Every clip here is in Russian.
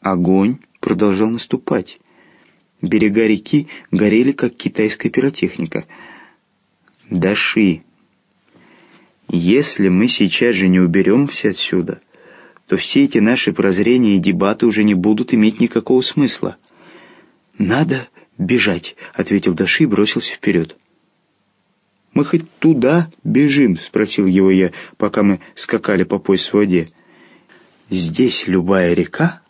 Огонь продолжал наступать. Берега реки горели, как китайская пиротехника. «Даши, если мы сейчас же не уберемся отсюда, то все эти наши прозрения и дебаты уже не будут иметь никакого смысла». «Надо бежать», — ответил Даши и бросился вперед. «Мы хоть туда бежим?» — спросил его я, пока мы скакали по пояс в воде. «Здесь любая река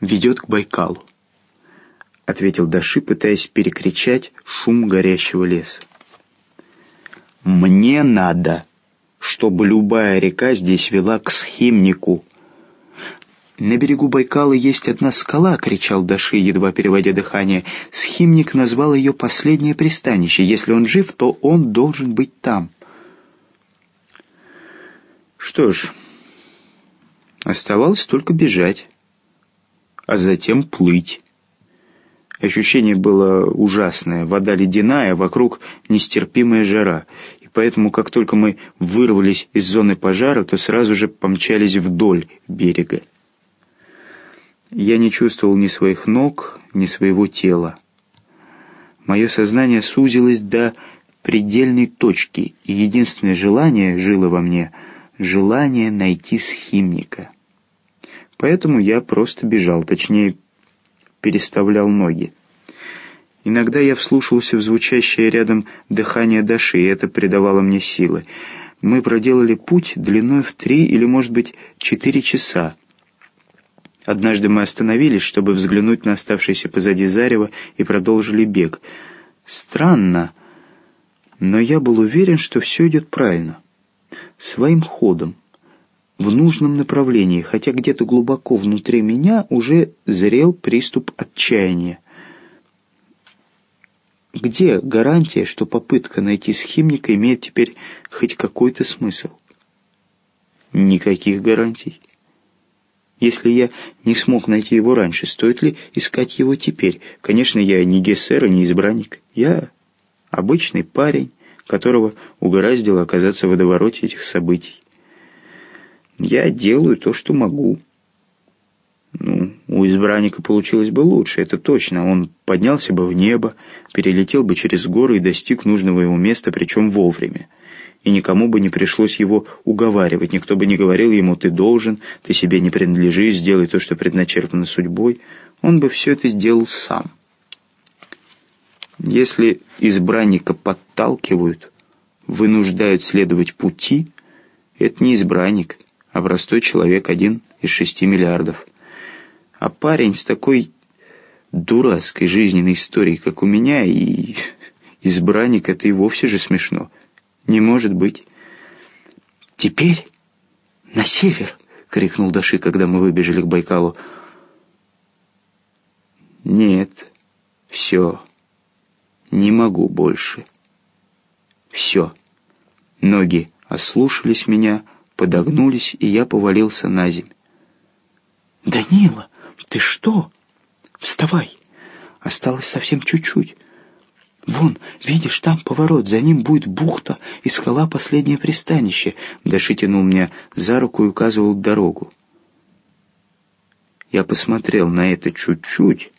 ведет к Байкалу», — ответил Даши, пытаясь перекричать шум горящего леса. «Мне надо, чтобы любая река здесь вела к схимнику». «На берегу Байкала есть одна скала!» — кричал Даши, едва переводя дыхание. «Схимник назвал ее последнее пристанище. Если он жив, то он должен быть там». Что ж, оставалось только бежать, а затем плыть. Ощущение было ужасное. Вода ледяная, вокруг нестерпимая жара. И поэтому, как только мы вырвались из зоны пожара, то сразу же помчались вдоль берега. Я не чувствовал ни своих ног, ни своего тела. Мое сознание сузилось до предельной точки, и единственное желание жило во мне — желание найти схимника. Поэтому я просто бежал, точнее, переставлял ноги. Иногда я вслушивался в звучащее рядом дыхание Даши, и это придавало мне силы. Мы проделали путь длиной в три или, может быть, четыре часа. Однажды мы остановились, чтобы взглянуть на оставшееся позади зарево, и продолжили бег. Странно, но я был уверен, что все идет правильно. Своим ходом, в нужном направлении, хотя где-то глубоко внутри меня уже зрел приступ отчаяния. Где гарантия, что попытка найти схимника имеет теперь хоть какой-то смысл? Никаких гарантий. Если я не смог найти его раньше, стоит ли искать его теперь? Конечно, я не Гессер и не избранник. Я обычный парень, которого угораздило оказаться в водовороте этих событий. Я делаю то, что могу. Ну, у избранника получилось бы лучше, это точно. Он поднялся бы в небо, перелетел бы через горы и достиг нужного ему места, причем вовремя и никому бы не пришлось его уговаривать, никто бы не говорил ему «ты должен», «ты себе не принадлежишь», «сделай то, что предначертано судьбой». Он бы все это сделал сам. Если избранника подталкивают, вынуждают следовать пути, это не избранник, а простой человек, один из шести миллиардов. А парень с такой дурацкой жизненной историей, как у меня, и избранник, это и вовсе же смешно. Не может быть. Теперь на север, крикнул Даши, когда мы выбежали к Байкалу. Нет, все, не могу больше. Все. Ноги ослушались меня, подогнулись, и я повалился на земь. «Данила, ты что? Вставай! Осталось совсем чуть-чуть. «Вон, видишь, там поворот, за ним будет бухта и скала последнее пристанище». Даши тянул меня за руку и указывал дорогу. Я посмотрел на это чуть-чуть,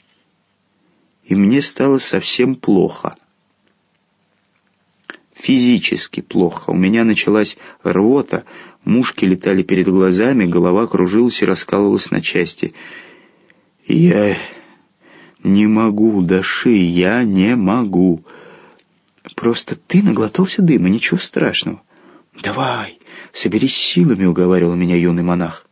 и мне стало совсем плохо. Физически плохо. У меня началась рвота, мушки летали перед глазами, голова кружилась и раскалывалась на части. Я «Не могу, Даши, я не могу. Просто ты наглотался дыма, ничего страшного». «Давай, соберись силами», — уговаривал меня юный монах.